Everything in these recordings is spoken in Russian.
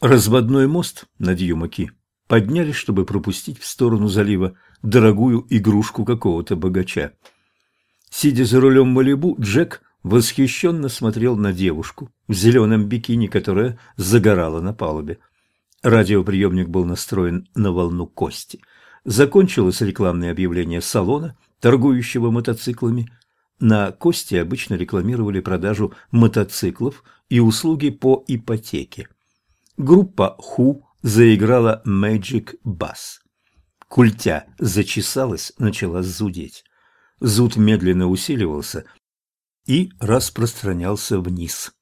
Разводной мост над Юмаки подняли, чтобы пропустить в сторону залива дорогую игрушку какого-то богача. Сидя за рулем Малибу, Джек восхищенно смотрел на девушку в зеленом бикини, которая загорала на палубе. Радиоприемник был настроен на волну кости. Закончилось рекламное объявление салона, торгующего мотоциклами. На кости обычно рекламировали продажу мотоциклов и услуги по ипотеке. Группа Ху заиграла Magic Bass. Культя зачесалась, начала зудеть. Зуд медленно усиливался и распространялся вниз.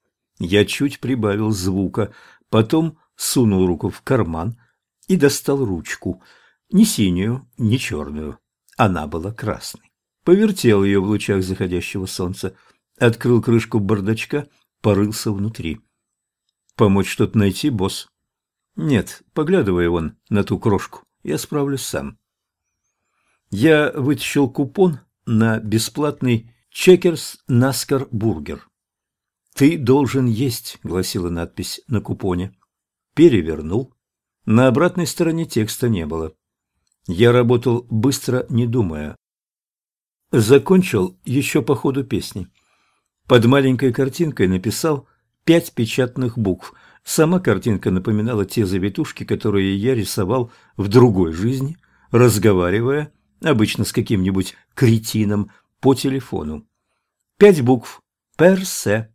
Я чуть прибавил звука, потом сунул руку в карман и достал ручку. Не синюю, не черную. Она была красной. Повертел ее в лучах заходящего солнца, открыл крышку бардачка, порылся внутри. «Помочь что-то найти, босс?» «Нет, поглядывай вон на ту крошку, я справлюсь сам». Я вытащил купон на бесплатный Чекерс Наскар Бургер. «Ты должен есть», — гласила надпись на купоне. Перевернул. На обратной стороне текста не было. Я работал быстро, не думая. Закончил еще по ходу песни. Под маленькой картинкой написал пять печатных букв. Сама картинка напоминала те завитушки, которые я рисовал в другой жизни, разговаривая, обычно с каким-нибудь кретином, по телефону. Пять букв. Персе.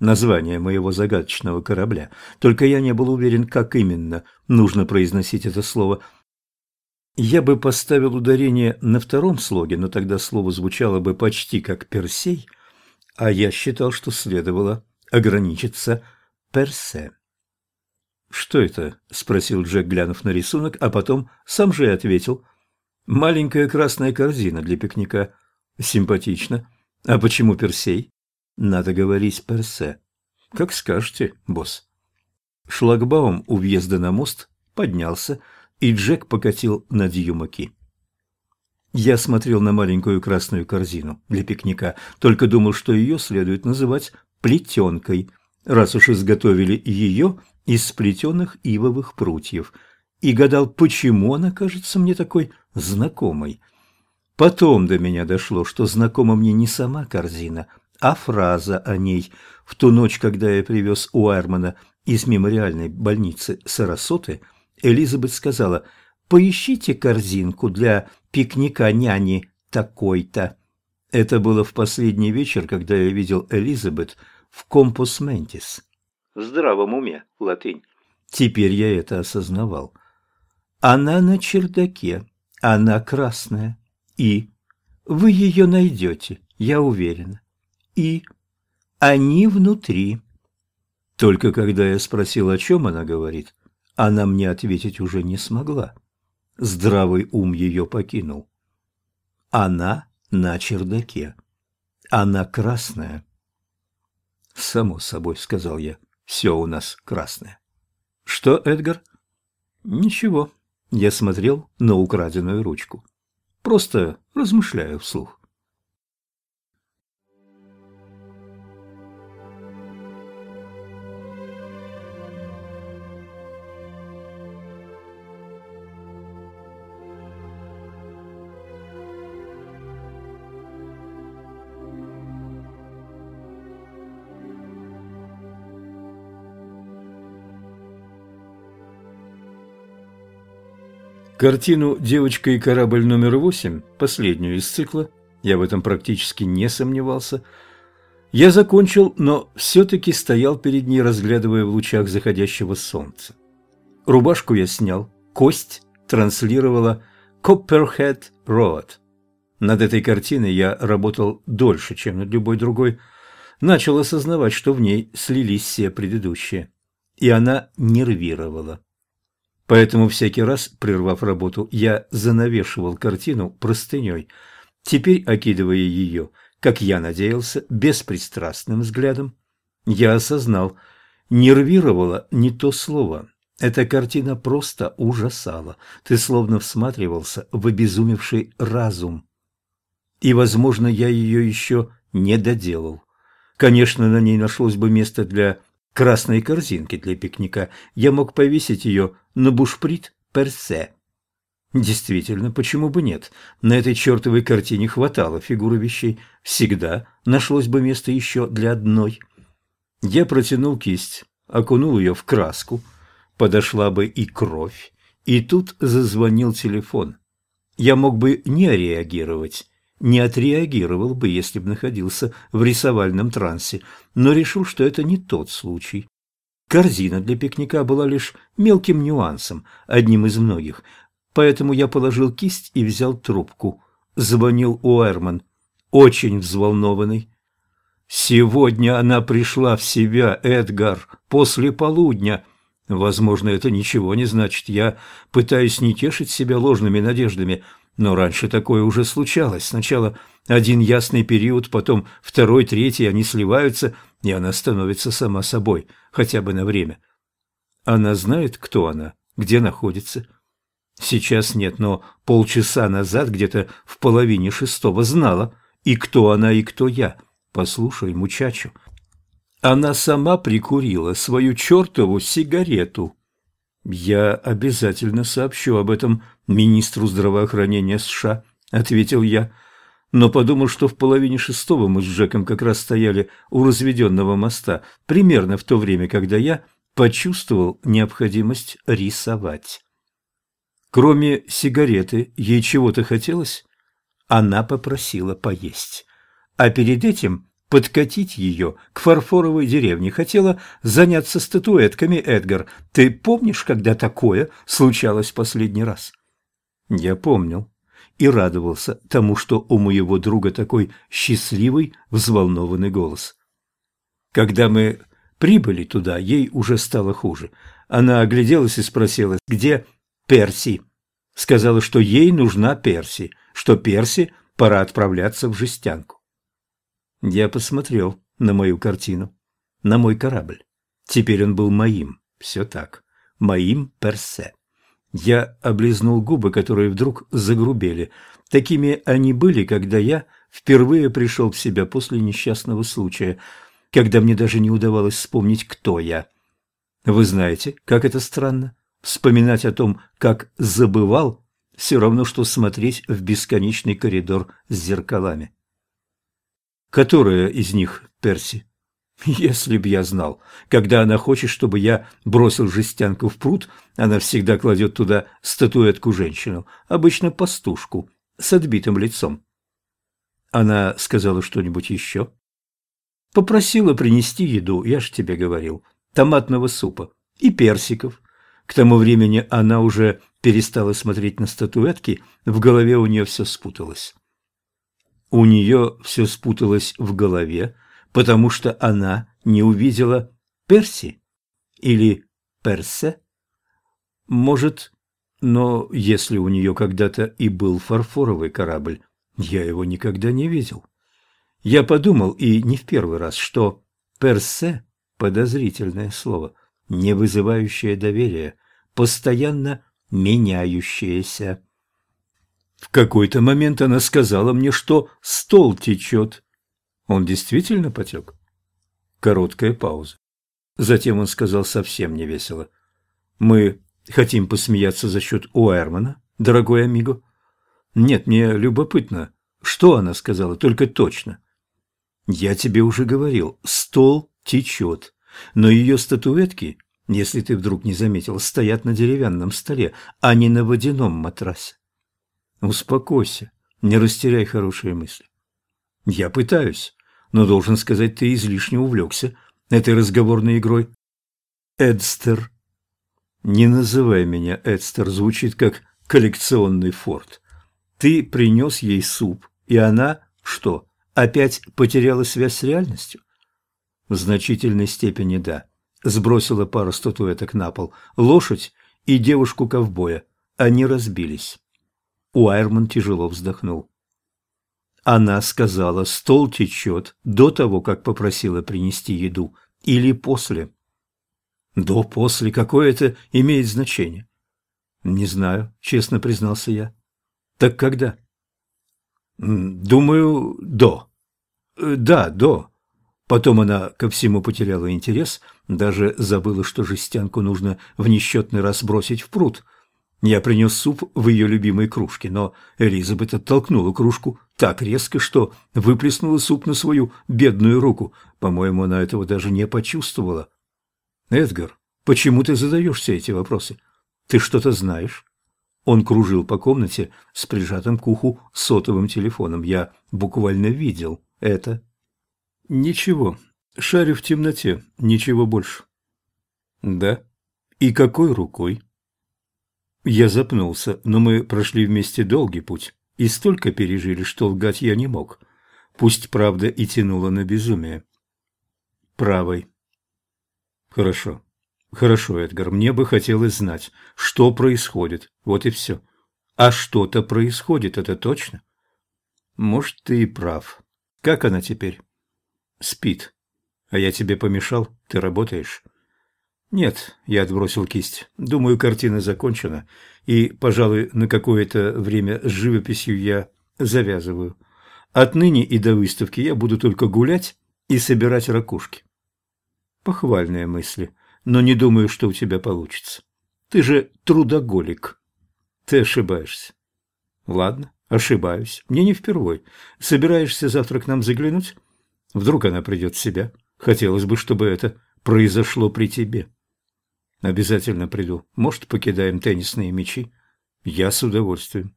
Название моего загадочного корабля. Только я не был уверен, как именно нужно произносить это слово. Я бы поставил ударение на втором слоге, но тогда слово звучало бы почти как «персей», а я считал, что следовало ограничиться «персе». «Что это?» – спросил Джек, глянув на рисунок, а потом сам же и ответил. «Маленькая красная корзина для пикника. Симпатично. А почему Персей?» «Надо говорить Персе». «Как скажете, босс». Шлагбаум у въезда на мост поднялся, и Джек покатил на Дьюмаки. Я смотрел на маленькую красную корзину для пикника, только думал, что ее следует называть плетенкой, раз уж изготовили ее из сплетенных ивовых прутьев, и гадал, почему она кажется мне такой знакомой. Потом до меня дошло, что знакома мне не сама корзина, а фраза о ней. В ту ночь, когда я привез Уайрмана из мемориальной больницы Сарасоты, Элизабет сказала «Поищите корзинку для пикника няни такой-то». Это было в последний вечер, когда я видел Элизабет в «Компус Ментис» в здравом уме, латынь. Теперь я это осознавал. Она на чердаке, она красная. И вы ее найдете, я уверена. И они внутри. Только когда я спросил, о чем она говорит, она мне ответить уже не смогла. Здравый ум ее покинул. Она на чердаке. Она красная. «Само собой», — сказал я. Все у нас красное. Что, Эдгар? Ничего. Я смотрел на украденную ручку. Просто размышляю вслух. Картину «Девочка и корабль номер восемь», последнюю из цикла, я в этом практически не сомневался, я закончил, но все-таки стоял перед ней, разглядывая в лучах заходящего солнца. Рубашку я снял, кость транслировала Copperhead Road. Над этой картиной я работал дольше, чем над любой другой. Начал осознавать, что в ней слились все предыдущие. И она нервировала. Поэтому всякий раз, прервав работу, я занавешивал картину простыней, теперь окидывая ее, как я надеялся, беспристрастным взглядом. Я осознал, нервировало не то слово. Эта картина просто ужасала. Ты словно всматривался в обезумевший разум. И, возможно, я ее еще не доделал. Конечно, на ней нашлось бы место для красной корзинки для пикника. Я мог повесить ее на бушприт персе. Действительно, почему бы нет? На этой чертовой картине хватало фигуры вещей. Всегда нашлось бы место еще для одной. Я протянул кисть, окунул ее в краску. Подошла бы и кровь. И тут зазвонил телефон. Я мог бы не реагировать, не отреагировал бы, если бы находился в рисовальном трансе, но решил, что это не тот случай. Корзина для пикника была лишь мелким нюансом, одним из многих, поэтому я положил кисть и взял трубку. Звонил Уэрман, очень взволнованный. «Сегодня она пришла в себя, Эдгар, после полудня. Возможно, это ничего не значит. Я пытаюсь не тешить себя ложными надеждами, но раньше такое уже случалось. Сначала один ясный период, потом второй, третий, они сливаются, и она становится сама собой, хотя бы на время. Она знает, кто она, где находится. Сейчас нет, но полчаса назад, где-то в половине шестого, знала, и кто она, и кто я. Послушай, мучачу, она сама прикурила свою чертову сигарету. «Я обязательно сообщу об этом министру здравоохранения США», — ответил я. Но подумал, что в половине шестого мы с Джеком как раз стояли у разведенного моста, примерно в то время, когда я почувствовал необходимость рисовать. Кроме сигареты, ей чего-то хотелось? Она попросила поесть. А перед этим подкатить ее к фарфоровой деревне. Хотела заняться статуэтками, Эдгар. Ты помнишь, когда такое случалось последний раз? Я помнил и радовался тому, что у моего друга такой счастливый, взволнованный голос. Когда мы прибыли туда, ей уже стало хуже. Она огляделась и спросила, где Перси. Сказала, что ей нужна Перси, что Перси пора отправляться в жестянку. Я посмотрел на мою картину, на мой корабль. Теперь он был моим, все так, моим персе. Я облизнул губы, которые вдруг загрубели. Такими они были, когда я впервые пришел в себя после несчастного случая, когда мне даже не удавалось вспомнить, кто я. Вы знаете, как это странно? Вспоминать о том, как забывал, все равно, что смотреть в бесконечный коридор с зеркалами. Которая из них Перси? Если б я знал. Когда она хочет, чтобы я бросил жестянку в пруд, она всегда кладет туда статуэтку-женщину, обычно пастушку, с отбитым лицом. Она сказала что-нибудь еще? Попросила принести еду, я ж тебе говорил, томатного супа и персиков. К тому времени она уже перестала смотреть на статуэтки, в голове у нее все спуталось. У нее все спуталось в голове, потому что она не увидела Перси или Персе. Может, но если у нее когда-то и был фарфоровый корабль, я его никогда не видел. Я подумал, и не в первый раз, что Персе – подозрительное слово, не вызывающее доверия, постоянно меняющееся. В какой-то момент она сказала мне, что стол течет. Он действительно потек? Короткая пауза. Затем он сказал совсем невесело. «Мы хотим посмеяться за счет Уэрмана, дорогой амиго?» «Нет, мне любопытно, что она сказала, только точно». «Я тебе уже говорил, стол течет, но ее статуэтки, если ты вдруг не заметил, стоят на деревянном столе, а не на водяном матрасе. Успокойся, не растеряй хорошие мысли. Я пытаюсь, но должен сказать, ты излишне увлекся этой разговорной игрой. Эдстер. Не называй меня Эдстер, звучит как коллекционный форт. Ты принес ей суп, и она, что, опять потеряла связь с реальностью? В значительной степени да. Сбросила пару статуэток на пол. Лошадь и девушку-ковбоя. Они разбились. Уайерман тяжело вздохнул. Она сказала, стол течет до того, как попросила принести еду, или после. До, после, какое это имеет значение? Не знаю, честно признался я. Так когда? Думаю, до. Э, да, до. Потом она ко всему потеряла интерес, даже забыла, что жестянку нужно в несчетный раз бросить в пруд. Я принес суп в ее любимой кружке, но Элизабет оттолкнула кружку так резко, что выплеснула суп на свою бедную руку. По-моему, она этого даже не почувствовала. «Эдгар, почему ты задаешь все эти вопросы? Ты что-то знаешь?» Он кружил по комнате с прижатым к уху сотовым телефоном. Я буквально видел это. Ничего. Шарю в темноте. Ничего больше. Да? И какой рукой? Я запнулся, но мы прошли вместе долгий путь и столько пережили, что лгать я не мог. Пусть правда и тянула на безумие. Правой. Хорошо. Хорошо, Эдгар, мне бы хотелось знать, что происходит. Вот и все. А что-то происходит, это точно? Может, ты и прав. Как она теперь? Спит. А я тебе помешал? Ты работаешь? Нет, я отбросил кисть. Думаю, картина закончена. И, пожалуй, на какое-то время с живописью я завязываю. Отныне и до выставки я буду только гулять и собирать ракушки. Похвальные мысли, но не думаю, что у тебя получится. Ты же трудоголик. Ты ошибаешься. Ладно, ошибаюсь. Мне не впервой. Собираешься завтра к нам заглянуть? Вдруг она придет в себя. Хотелось бы, чтобы это произошло при тебе. Обязательно приду. Может, покидаем теннисные мячи? Я с удовольствием.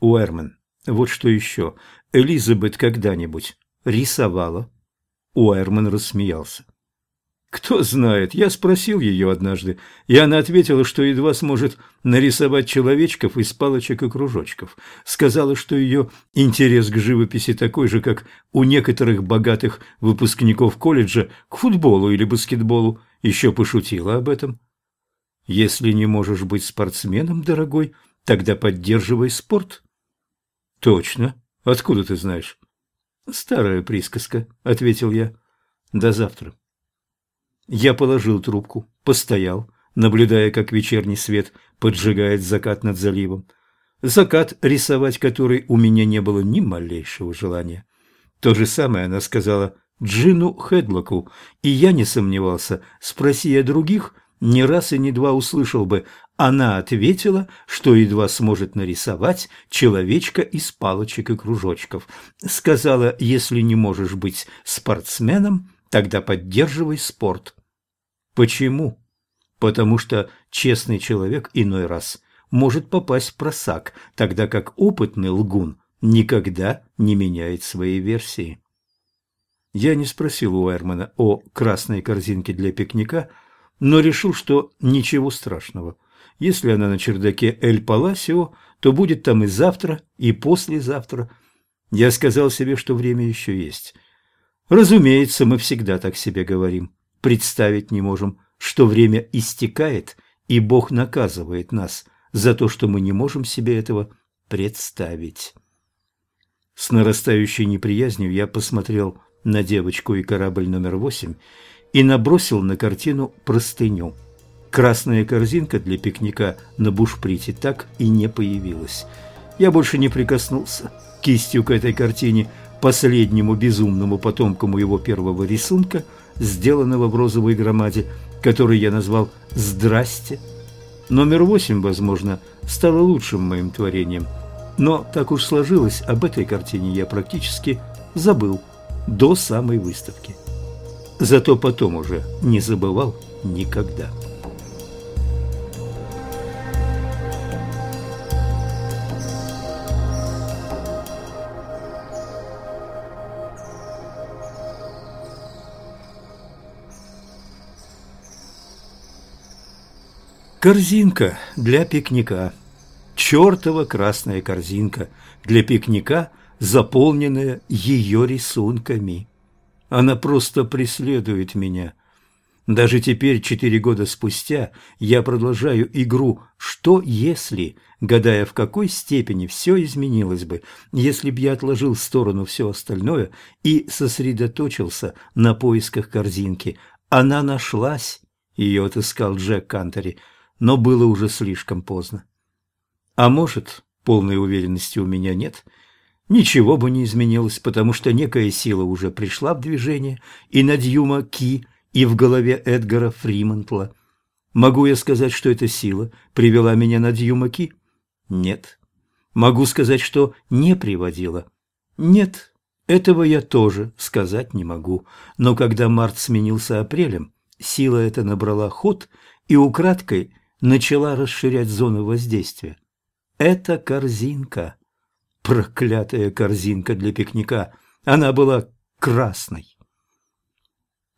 Уэрмен, вот что еще. Элизабет когда-нибудь рисовала? Уэрмен рассмеялся. Кто знает, я спросил ее однажды, и она ответила, что едва сможет нарисовать человечков из палочек и кружочков. Сказала, что ее интерес к живописи такой же, как у некоторых богатых выпускников колледжа к футболу или баскетболу. Еще пошутила об этом. Если не можешь быть спортсменом, дорогой, тогда поддерживай спорт. Точно. Откуда ты знаешь? Старая присказка, ответил я. До завтра. Я положил трубку, постоял, наблюдая, как вечерний свет поджигает закат над заливом. Закат, рисовать который у меня не было ни малейшего желания. То же самое она сказала Джину Хедлоку, и я не сомневался, спроси я других, ни раз и ни два услышал бы. Она ответила, что едва сможет нарисовать человечка из палочек и кружочков. Сказала, если не можешь быть спортсменом, Тогда поддерживай спорт. Почему? Потому что честный человек иной раз может попасть в просак, тогда как опытный лгун никогда не меняет своей версии. Я не спросил у Эрмана о красной корзинке для пикника, но решил, что ничего страшного. Если она на чердаке Эль Паласио, то будет там и завтра, и послезавтра. Я сказал себе, что время еще есть. Разумеется, мы всегда так себе говорим. Представить не можем, что время истекает, и Бог наказывает нас за то, что мы не можем себе этого представить. С нарастающей неприязнью я посмотрел на девочку и корабль номер восемь и набросил на картину простыню. Красная корзинка для пикника на бушприте так и не появилась. Я больше не прикоснулся кистью к этой картине – последнему безумному потомку моего первого рисунка, сделанного в розовой громаде, который я назвал «Здрасте». Номер восемь, возможно, стало лучшим моим творением, но так уж сложилось, об этой картине я практически забыл до самой выставки. Зато потом уже не забывал никогда. Корзинка для пикника. Чертова красная корзинка для пикника, заполненная ее рисунками. Она просто преследует меня. Даже теперь, четыре года спустя, я продолжаю игру «Что если?», гадая, в какой степени все изменилось бы, если б я отложил в сторону все остальное и сосредоточился на поисках корзинки. Она нашлась, ее отыскал Джек Кантери – но было уже слишком поздно. А может, полной уверенности у меня нет, ничего бы не изменилось, потому что некая сила уже пришла в движение и на Дьюма Ки, и в голове Эдгара Фримантла. Могу я сказать, что эта сила привела меня на Дьюма Ки? Нет. Могу сказать, что не приводила? Нет. Этого я тоже сказать не могу. Но когда март сменился апрелем, сила эта набрала ход и украдкой начала расширять зону воздействия. Это корзинка. Проклятая корзинка для пикника. Она была красной.